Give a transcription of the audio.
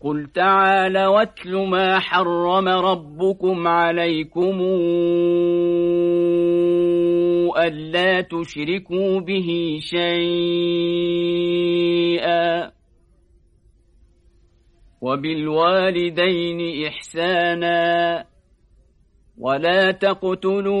قل تعالى واتل ما حرم ربكم عليكم ألا تشركوا به شيئا وبالوالدين إحسانا ولا تقتلوا